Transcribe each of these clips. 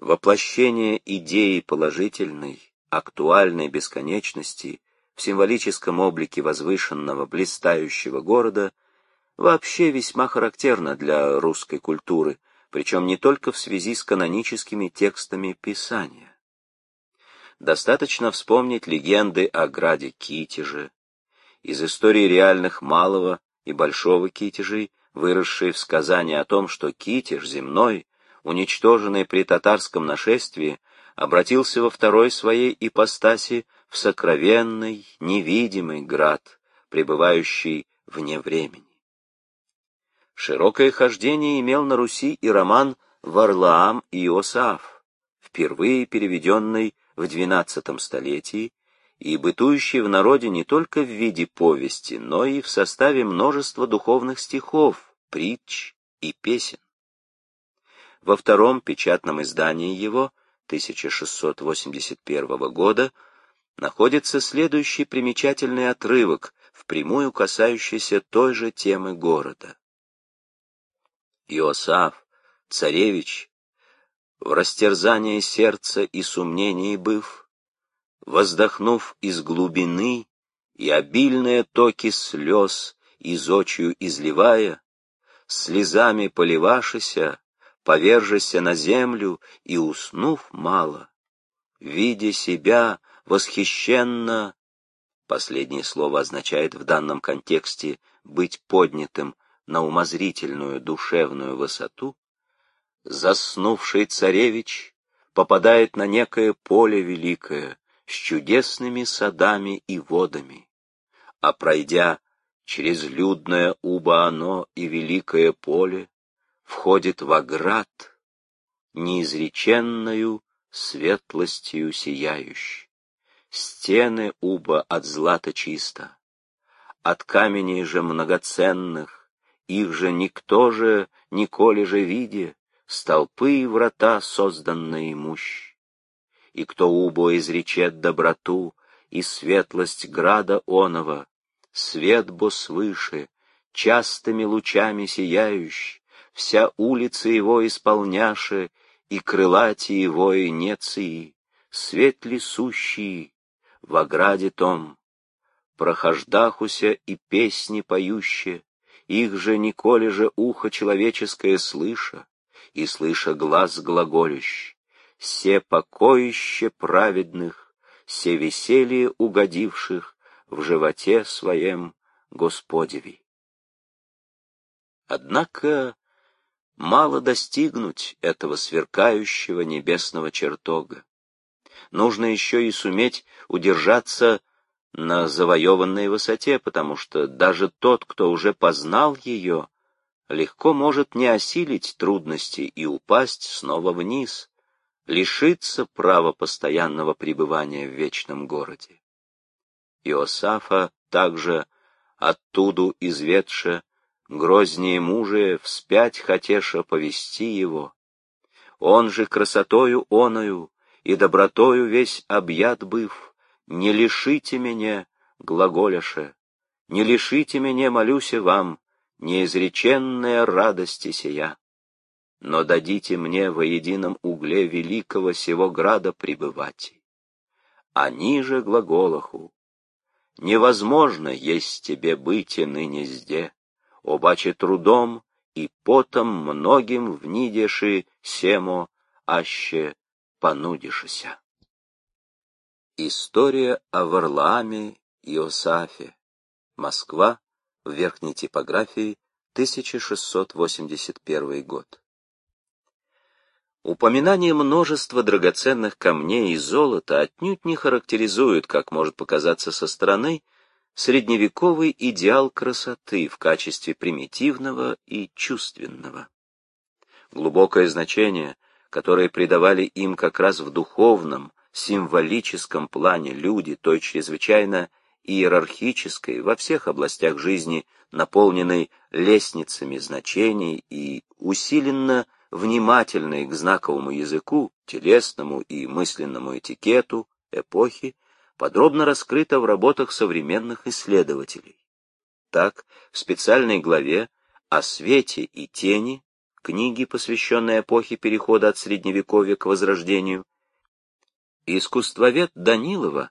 Воплощение идеи положительной, актуальной бесконечности в символическом облике возвышенного, блистающего города вообще весьма характерно для русской культуры, причем не только в связи с каноническими текстами Писания. Достаточно вспомнить легенды о граде Китеже, из истории реальных малого и большого Китежей, выросшие в сказании о том, что Китеж земной, уничтоженный при татарском нашествии, обратился во второй своей ипостаси в сокровенный, невидимый град, пребывающий вне времени. Широкое хождение имел на Руси и роман «Варлаам и Иосаф», впервые переведенный в XII столетии и бытующий в народе не только в виде повести, но и в составе множества духовных стихов, притч и песен. Во втором печатном издании его 1681 года находится следующий примечательный отрывок, впрямую касающийся той же темы города. Иосаф, царевич, в растерзании сердца и сомнении быв, воздохнув из глубины и обильные токи слез из очью изливая, слезами поливашися, повержися на землю и уснув мало, видя себя восхищенно, последнее слово означает в данном контексте быть поднятым на умозрительную душевную высоту, заснувший царевич попадает на некое поле великое с чудесными садами и водами, а пройдя через людное убо оно и великое поле, входит в оград, неизреченную светлостью сияющий. Стены уба от злата чисто, от каменей же многоценных, их же никто же, николи же виде, столпы и врата созданные мущ. И кто убо изречет доброту и светлость града онова, свет бо свыше, частыми лучами сияющий, вся улица его исполняше, и крылати его и неции, свет лисущий, в ограде том, прохождахуся и песни поюще, их же николи же ухо человеческое слыша, и слыша глаз глаголющий, все покоище праведных, все веселье угодивших в животе своем Господеви. Однако мало достигнуть этого сверкающего небесного чертога. Нужно еще и суметь удержаться на завоеванной высоте, потому что даже тот, кто уже познал ее, легко может не осилить трудности и упасть снова вниз, лишиться права постоянного пребывания в вечном городе. Иосафа также, оттуда изведше, грознее мужа вспять хотеша повести его. Он же красотою оною и добротою весь объят быв, не лишите меня, глаголяше, не лишите меня, молюся вам, неизреченная радости сия. Но дадите мне во едином угле великого сего града пребывать. А ниже глаголаху, невозможно есть тебе быть и ныне зде, обаче трудом и потом многим внидеши семо, аще понудишься. История о Варлааме Иосафе. Москва. В верхней типографии. 1681 год. Упоминание множества драгоценных камней и золота отнюдь не характеризует, как может показаться со стороны, средневековый идеал красоты в качестве примитивного и чувственного. Глубокое значение, которое придавали им как раз в духовном, символическом плане люди той чрезвычайно иерархической во всех областях жизни, наполненной лестницами значений и усиленно внимательной к знаковому языку, телесному и мысленному этикету эпохи, подробно раскрыто в работах современных исследователей. Так, в специальной главе о свете и тени книги, посвященные эпохе перехода от Средневековья к Возрождению. Искусствовед Данилова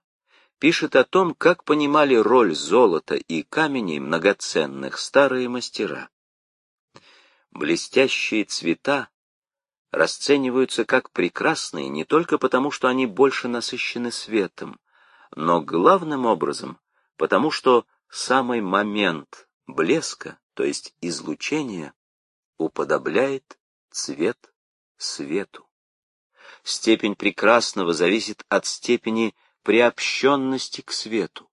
пишет о том, как понимали роль золота и каменей многоценных старые мастера. Блестящие цвета расцениваются как прекрасные не только потому, что они больше насыщены светом, но главным образом потому, что самый момент блеска, то есть излучения, уподобляет цвет свету. Степень прекрасного зависит от степени приобщенности к свету.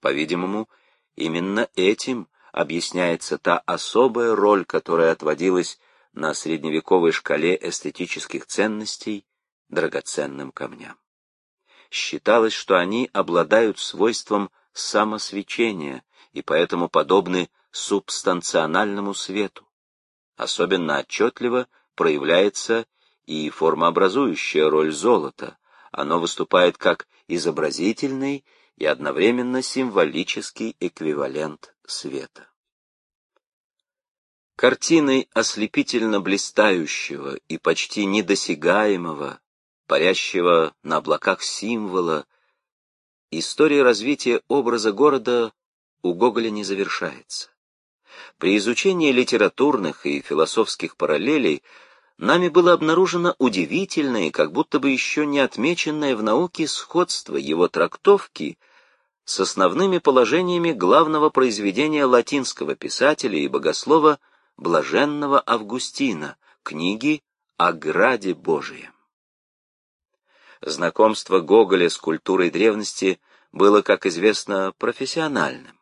По-видимому, именно этим объясняется та особая роль, которая отводилась на средневековой шкале эстетических ценностей драгоценным камням. Считалось, что они обладают свойством самосвечения и поэтому подобны субстанциональному свету. Особенно отчетливо проявляется и формообразующая роль золота. Оно выступает как изобразительный и одновременно символический эквивалент света. Картиной ослепительно блистающего и почти недосягаемого, парящего на облаках символа, история развития образа города у Гоголя не завершается. При изучении литературных и философских параллелей нами было обнаружено удивительное, как будто бы еще не отмеченное в науке сходство его трактовки с основными положениями главного произведения латинского писателя и богослова блаженного Августина, книги о Граде Божием. Знакомство Гоголя с культурой древности было, как известно, профессиональным.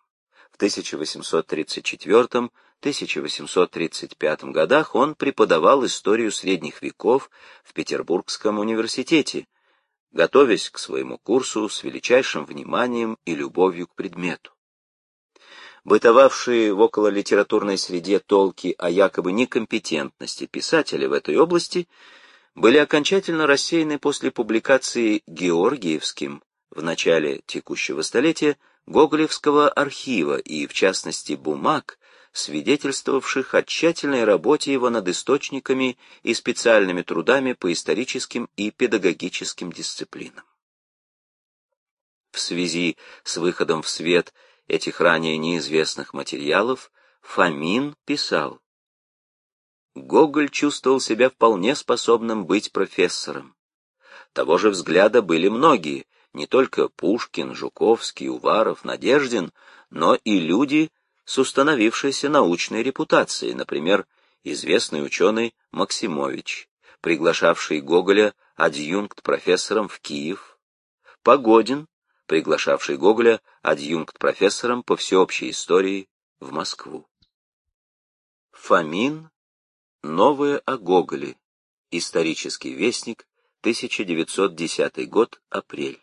1834-1835 годах он преподавал историю средних веков в Петербургском университете, готовясь к своему курсу с величайшим вниманием и любовью к предмету. Бытовавшие в окололитературной среде толки о якобы некомпетентности писателя в этой области были окончательно рассеяны после публикации Георгиевским в начале текущего столетия Гоголевского архива и, в частности, бумаг, свидетельствовавших о тщательной работе его над источниками и специальными трудами по историческим и педагогическим дисциплинам. В связи с выходом в свет этих ранее неизвестных материалов Фомин писал Гоголь чувствовал себя вполне способным быть профессором. Того же взгляда были многие, не только Пушкин, Жуковский, Уваров, Надеждин, но и люди с установившейся научной репутацией, например, известный ученый Максимович, приглашавший Гоголя адъюнкт-профессором в Киев, Погодин, приглашавший Гоголя адъюнкт-профессором по всеобщей истории в Москву. Фомин. Новое о Гоголе. Исторический вестник. 1910 год. Апрель.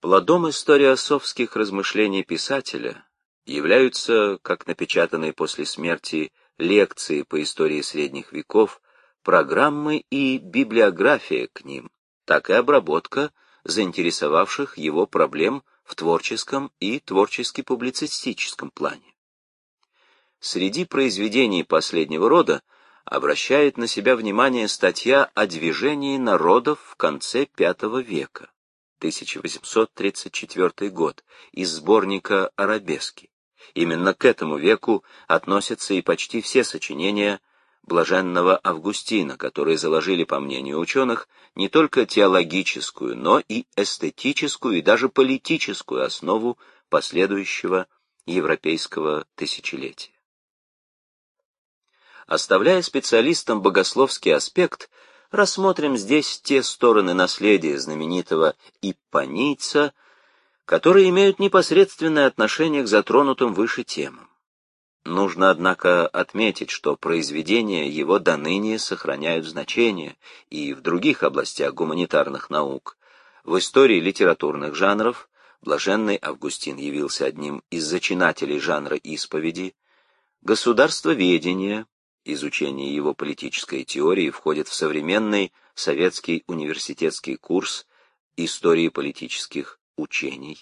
Плодом историосовских размышлений писателя являются, как напечатанные после смерти лекции по истории средних веков, программы и библиография к ним, так и обработка заинтересовавших его проблем в творческом и творчески-публицистическом плане. Среди произведений последнего рода обращает на себя внимание статья о движении народов в конце V века. 1834 год, из сборника «Арабески». Именно к этому веку относятся и почти все сочинения блаженного Августина, которые заложили, по мнению ученых, не только теологическую, но и эстетическую и даже политическую основу последующего европейского тысячелетия. Оставляя специалистам богословский аспект, рассмотрим здесь те стороны наследия знаменитого иппонийца, которые имеют непосредственное отношение к затронутым выше темам. Нужно, однако, отметить, что произведения его до ныне сохраняют значение и в других областях гуманитарных наук. В истории литературных жанров Блаженный Августин явился одним из зачинателей жанра исповеди, государствоведение, изучение его политической теории входит в современный советский университетский курс истории политических учений,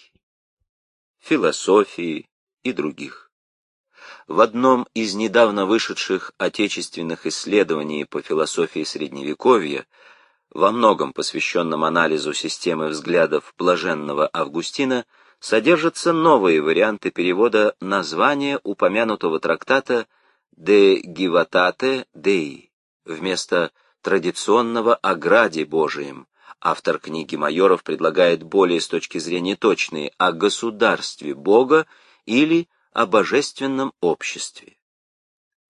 философии и других. В одном из недавно вышедших отечественных исследований по философии Средневековья, во многом посвященном анализу системы взглядов блаженного Августина, содержатся новые варианты перевода названия упомянутого трактата «De Givatate Dei» вместо традиционного «О граде Божием». Автор книги Майоров предлагает более с точки зрения точные «О государстве Бога» или «О божественном обществе».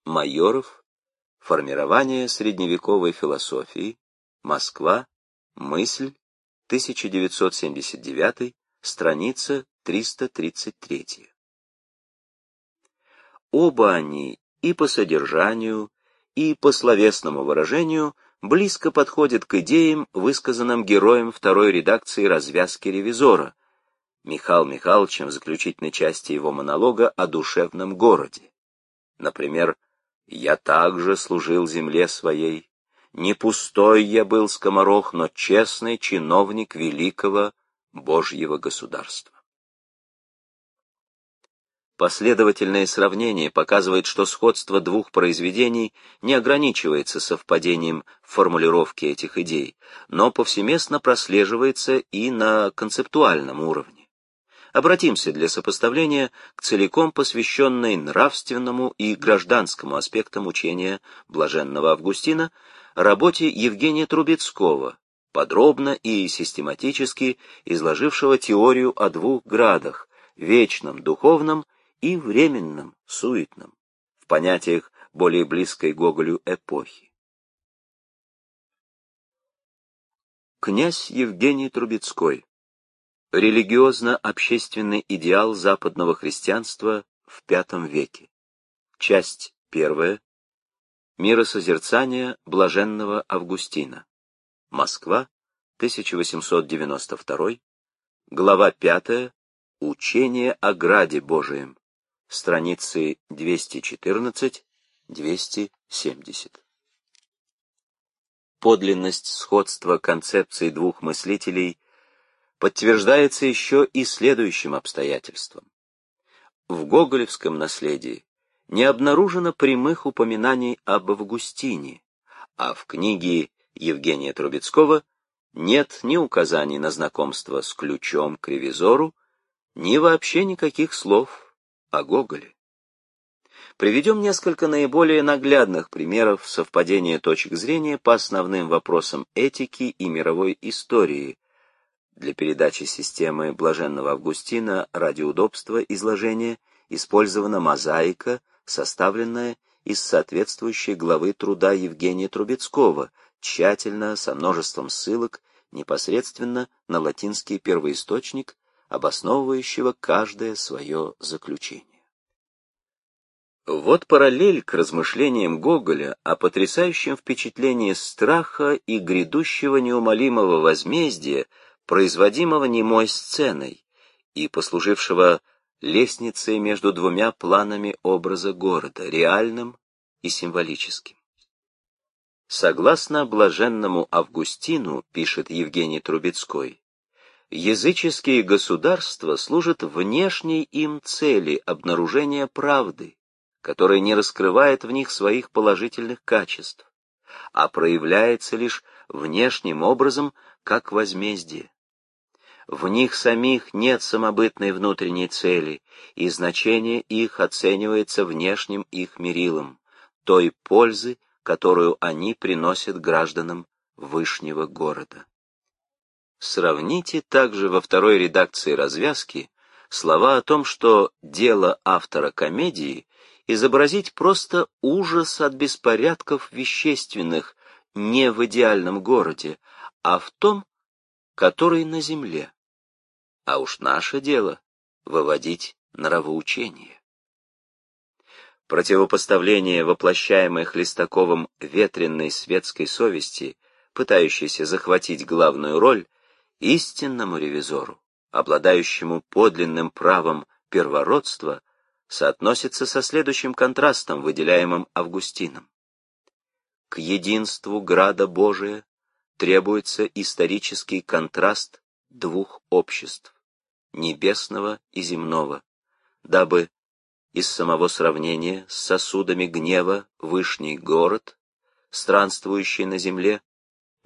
Майоров. Формирование средневековой философии. Москва. Мысль. 1979 страница 333. Оба они и по содержанию, и по словесному выражению близко подходят к идеям, высказанным героем второй редакции развязки ревизора, Михаил Михайловичем в заключительной части его монолога о душевном городе. Например, «Я также служил земле своей, не пустой я был скоморох, но честный чиновник великого Божьего государства. Последовательное сравнение показывает, что сходство двух произведений не ограничивается совпадением формулировки этих идей, но повсеместно прослеживается и на концептуальном уровне. Обратимся для сопоставления к целиком посвященной нравственному и гражданскому аспектам учения блаженного Августина работе Евгения Трубецкого подробно и систематически изложившего теорию о двух градах – вечном, духовном и временном, суетном, в понятиях более близкой Гоголю эпохи. Князь Евгений Трубецкой. Религиозно-общественный идеал западного христианства в V веке. Часть первая. Миросозерцание блаженного Августина. Москва, 1892, глава 5, Учение о Граде Божием, страницы 214-270. Подлинность сходства концепций двух мыслителей подтверждается еще и следующим обстоятельством. В гоголевском наследии не обнаружено прямых упоминаний об Августине, а в книге Евгения Трубецкого нет ни указаний на знакомство с ключом к ревизору, ни вообще никаких слов о Гоголе. Приведем несколько наиболее наглядных примеров совпадения точек зрения по основным вопросам этики и мировой истории. Для передачи системы Блаженного Августина ради удобства изложения использована мозаика, составленная из соответствующей главы труда Евгения Трубецкого – тщательно, со множеством ссылок, непосредственно на латинский первоисточник, обосновывающего каждое свое заключение. Вот параллель к размышлениям Гоголя о потрясающем впечатлении страха и грядущего неумолимого возмездия, производимого немой сценой и послужившего лестницей между двумя планами образа города, реальным и символическим. Согласно блаженному Августину, пишет Евгений Трубецкой, языческие государства служат внешней им цели обнаружения правды, которая не раскрывает в них своих положительных качеств, а проявляется лишь внешним образом как возмездие. В них самих нет самобытной внутренней цели, и значение их оценивается внешним их мерилом, той пользы, которую они приносят гражданам Вышнего города. Сравните также во второй редакции развязки слова о том, что дело автора комедии изобразить просто ужас от беспорядков вещественных не в идеальном городе, а в том, который на земле. А уж наше дело — выводить нравоучение. Противопоставление воплощаемой Хлестаковым ветренной светской совести, пытающейся захватить главную роль, истинному ревизору, обладающему подлинным правом первородства, соотносится со следующим контрастом, выделяемым Августином. К единству града Божия требуется исторический контраст двух обществ, небесного и земного, дабы из самого сравнения с сосудами гнева Вышний город, странствующий на земле,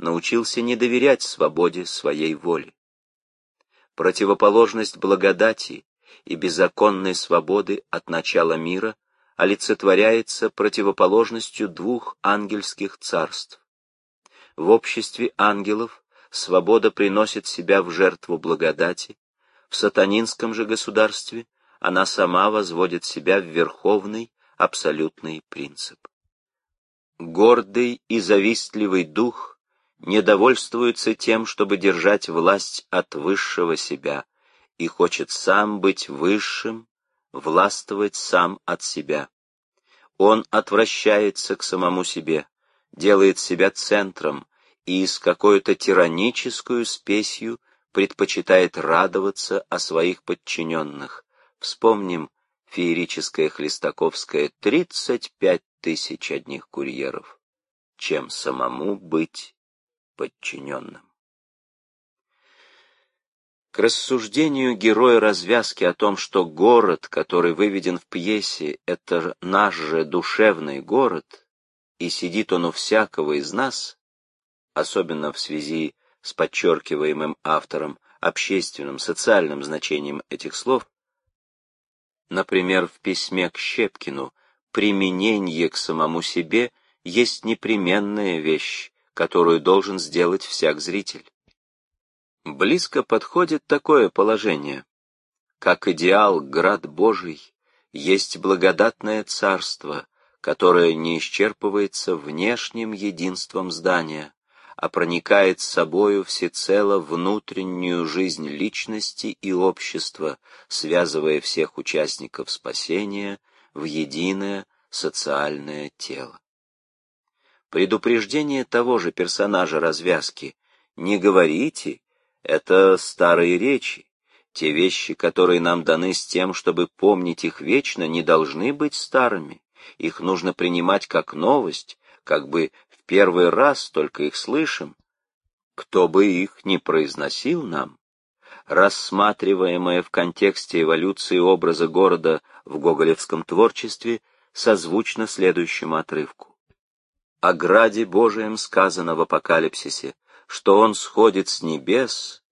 научился не доверять свободе своей воли. Противоположность благодати и беззаконной свободы от начала мира олицетворяется противоположностью двух ангельских царств. В обществе ангелов свобода приносит себя в жертву благодати, в сатанинском же государстве она сама возводит себя в верховный, абсолютный принцип. Гордый и завистливый дух не довольствуется тем, чтобы держать власть от высшего себя, и хочет сам быть высшим, властвовать сам от себя. Он отвращается к самому себе, делает себя центром и с какой-то тираническую спесью предпочитает радоваться о своих подчиненных. Вспомним феерическое хлестаковское «тридцать пять тысяч одних курьеров», чем самому быть подчиненным. К рассуждению героя развязки о том, что город, который выведен в пьесе, это наш же душевный город, и сидит он у всякого из нас, особенно в связи с подчеркиваемым автором общественным, социальным значением этих слов, например, в письме к Щепкину «применение к самому себе есть непременная вещь, которую должен сделать всяк зритель». Близко подходит такое положение. Как идеал град Божий, есть благодатное царство, которое не исчерпывается внешним единством здания, а проникает собою всецело внутреннюю жизнь личности и общества, связывая всех участников спасения в единое социальное тело. Предупреждение того же персонажа развязки «Не говорите» Это старые речи. Те вещи, которые нам даны с тем, чтобы помнить их вечно, не должны быть старыми. Их нужно принимать как новость, как бы в первый раз только их слышим. Кто бы их ни произносил нам, рассматриваемое в контексте эволюции образа города в гоголевском творчестве созвучно следующему отрывку. О граде Божием сказано в Апокалипсисе, что он сходит с небес,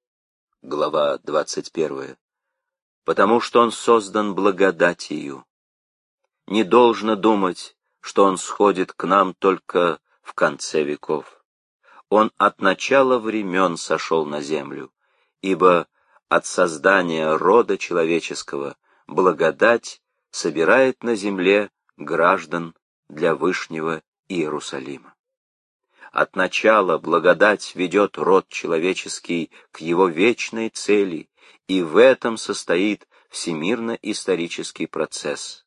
глава 21, потому что он создан благодатью. Не должно думать, что он сходит к нам только в конце веков. Он от начала времен сошел на землю, ибо от создания рода человеческого благодать собирает на земле граждан для Вышнего Иерусалима. От начала благодать ведет род человеческий к его вечной цели, и в этом состоит всемирно-исторический процесс.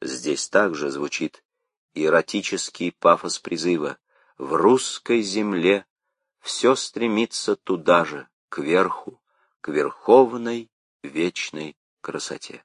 Здесь также звучит эротический пафос призыва «В русской земле все стремится туда же, к верху, к верховной вечной красоте».